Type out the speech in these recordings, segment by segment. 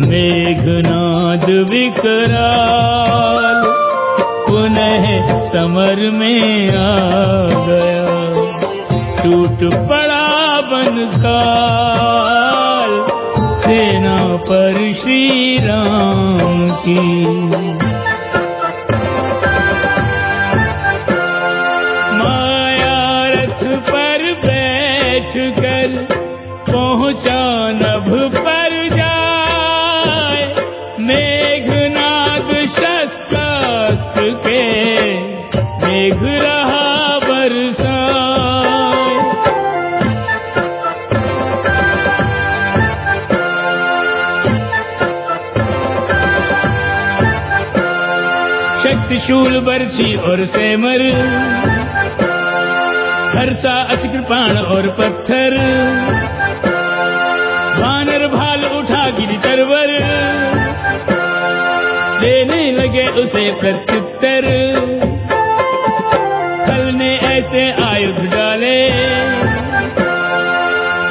मेघनाद विकराल, पुनः समर में आ गया। टूट पड़ा बन काल, सेना पर श्री राम की। शूल बरछी और सेमर। हर्षा अस कृपाण और पत्थर। वानर भाल उठा गिरी तरवर देने लगे उसे प्रत्युत्तर। कल ने ऐसे आयुध डाले।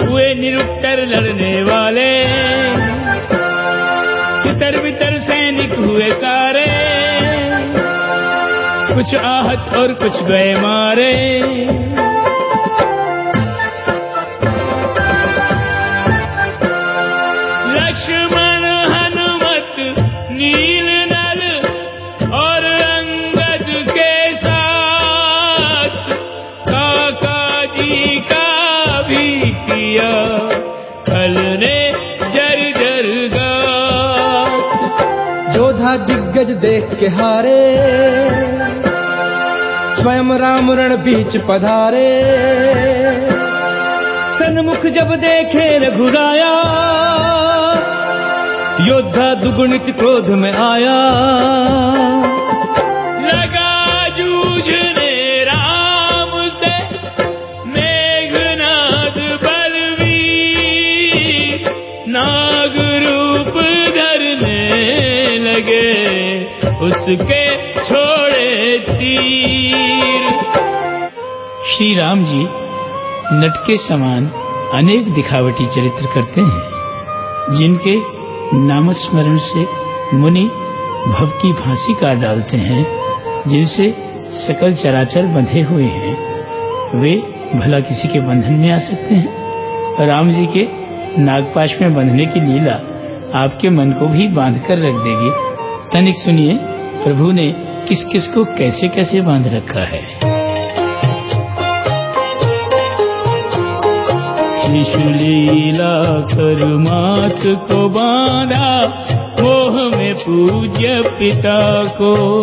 हुए निरुत्तर लड़ने वाले। कुछ आहत और कुछ गए मारे लक्ष्मण, हनुमत, नील नल और अंगद के साथ काका जी का भी किया। कल ने जर जर गात जोधा दिग्गज देख के हारे। स्वयं राम रण बीच पधारे। सन्मुख जब देखे रघुराया, योद्धा दुगुणित क्रोध में आया। लगा नाग रूप लगे। उसके तीर। श्री राम जी नट के समान अनेक दिखावटी चरित्र करते हैं, जिनके नामस्मरण से मुनि भव की फांसी काट डालते हैं, जिनसे सकल चराचर बंधे हुए हैं। वे भला किसी के बंधन में आ सकते हैं। राम जी के नागपाश में बंधने की लीला आपके मन को भी बाँध कर रख देगी। तनिक सुनिए, प्रभु ने किस किस को कैसे कैसे बाँध रखा है। शिशुलीला कर मात को बांधा, मोह में पूज्य पिता को।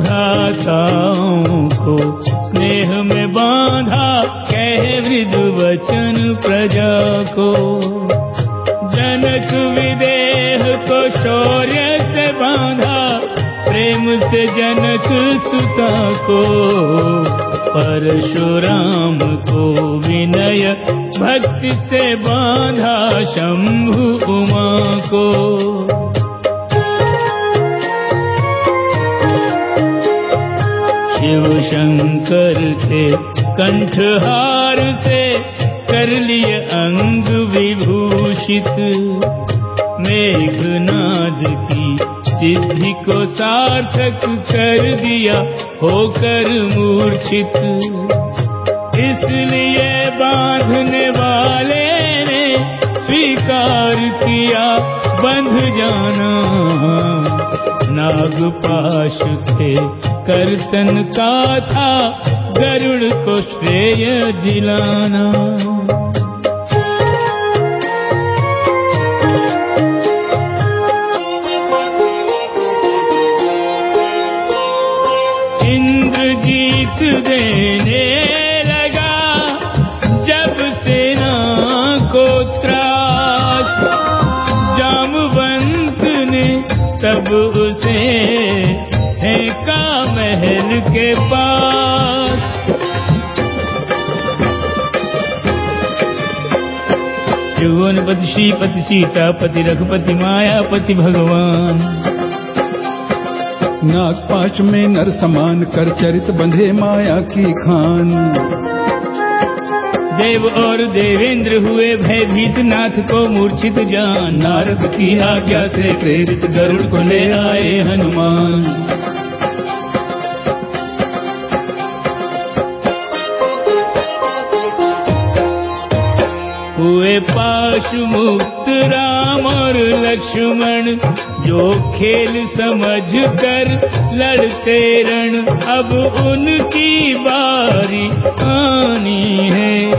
भ्राताओं को स्नेह में बांधा, कह वृद्ध वचन प्रजा को। जनक विदेह को शौर्य जनक सुता को परशुराम को विनय भक्ति से बांधा शंभु उमा को। शिव शंकर थे कंठहार से कर लिए अंग विभूषित मेघनाद सिद्धि को सार्थक कर दिया होकर मूर्छित। इसलिए बांधने वाले ने स्वीकार किया बंध जाना। नागपाश थे करतन का था गरुड़ को श्रेय दिलाना। देने लगा जब सेना को त्रास। जामवंत ने तब उसे फेंका महल के पास। त्रिभुवनपति श्रीपति, सीतापति, रघुपति, मायापति, भगवान। नागपाश में नर समान कर चरित बंधे माया की खान। देव और देवेंद्र हुए भयभीत नाथ को मूर्छित जान। नारद की आज्ञा से प्रेरित गरुड़ को ले आए हनुमान। हुए पाश मुक्त राम और लक्ष्मण, जो खेल समझ कर लड़ते रण। अब उनकी बारी आनी है।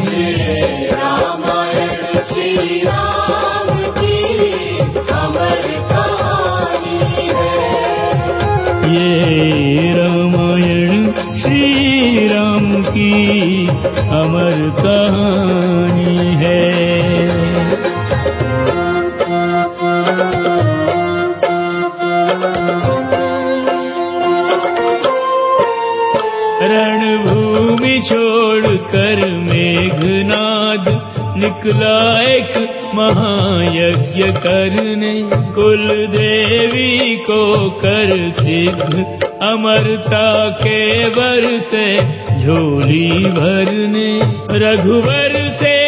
रामायण श्री राम है ये रामायण श्री राम की अमर कहानी है। रणभूमि छोड़कर मेघनाद निकला एक महायज्ञ करने। कुल देवी को कर सिद्ध, अमरता के वर से झोली भरने। रघुवर से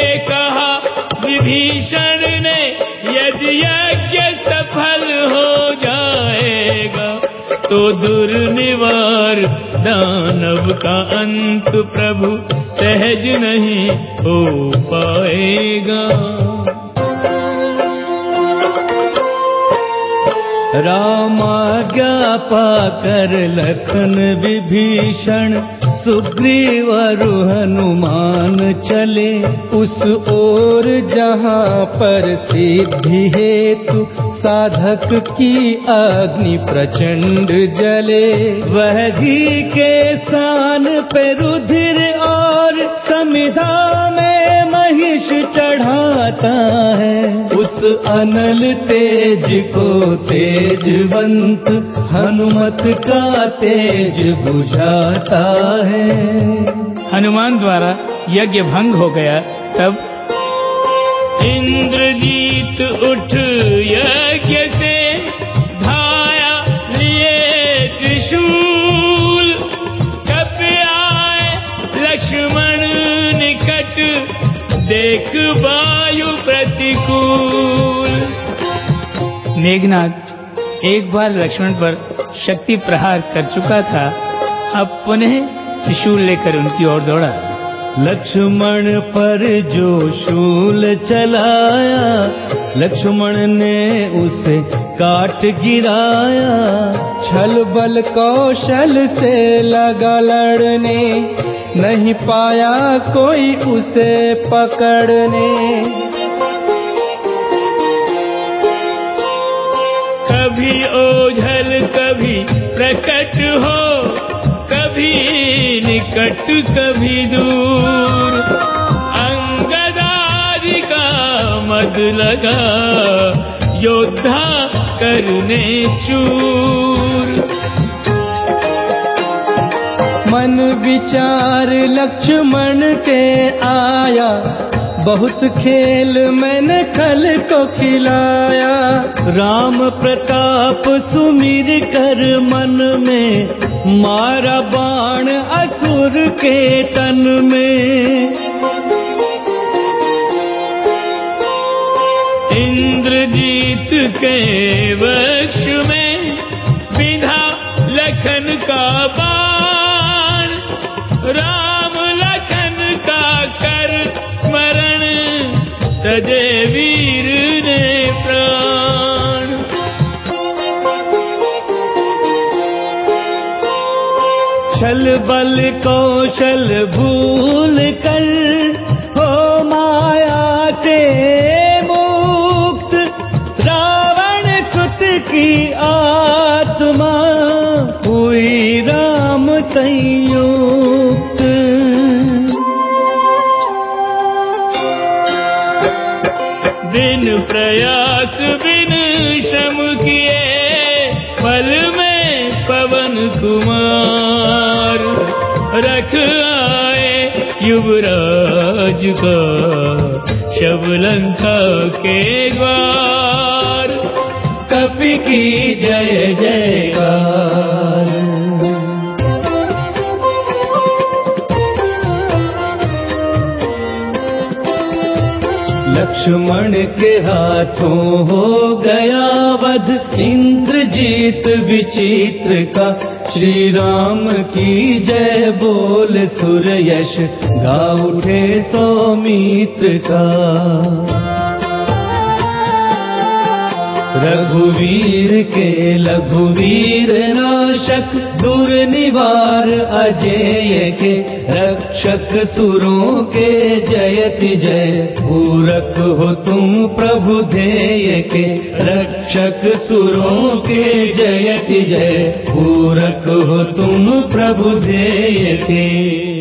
तो दुर्निवार दानव का अंत प्रभु सहज नहीं हो पाएगा। रामाज्ञा पाकर लखन विभीषण सुग्रीव हनुमान चले, उस ओर जहाँ पर सिद्धि हेतु साधक की अग्नि प्रचंड जले। वह घी के स्थान पे रुधिर और समिधा में महिष चढ़ाता है। अनल तेज को तेजवंत हनुमत का तेज बुझाता है। हनुमान द्वारा यज्ञ भंग हो गया तब इंद्रजीत उठ यज्ञ से धाया लिए त्रिशूल। कब आए लक्ष्मण निकट देख वायु मेघनाथ एक बार लक्ष्मण पर शक्ति प्रहार कर चुका था, अब पुनः त्रिशूल लेकर उनकी ओर दौड़ा। लक्ष्मण पर जो शूल चलाया, लक्ष्मण ने उसे काट गिराया। छल बल कौशल से लगा लड़ने, नहीं पाया कोई उसे पकड़ने। प्रकट हो, कभी निकट, कभी दूर। अंगदारी का मद लगा, योद्धा करने चूर मन विचार लक्ष्मण के आया बहुत खेल मैंने कल को खिलाया। राम प्रताप सुमिर कर मन में, मारा बाण असुर के तन में। इंद्रजीत के वक्ष में, विधा लखन का छल बल कौशल भूल कर, हो माया से मुक्त, रावण सुत की आत्मा, हुई राम संयुक्त युवराज का शबलंका के द्वार। कपि की जय जयकार। लक्ष्मण के हाथों हो गया वध। इंद्रजीत विचित्र का श्री राम की जय बोल सुर यश गा उठे सौमित्र का। रघुवीर के लघुवीर नाशक दूर निवार अजय के, रक्षक सुरों के जयति जय पूरक हो तुम प्रभु धेय के, रक्षक सुरों के जयति जय पूरक हो तुम प्रभु धेय के।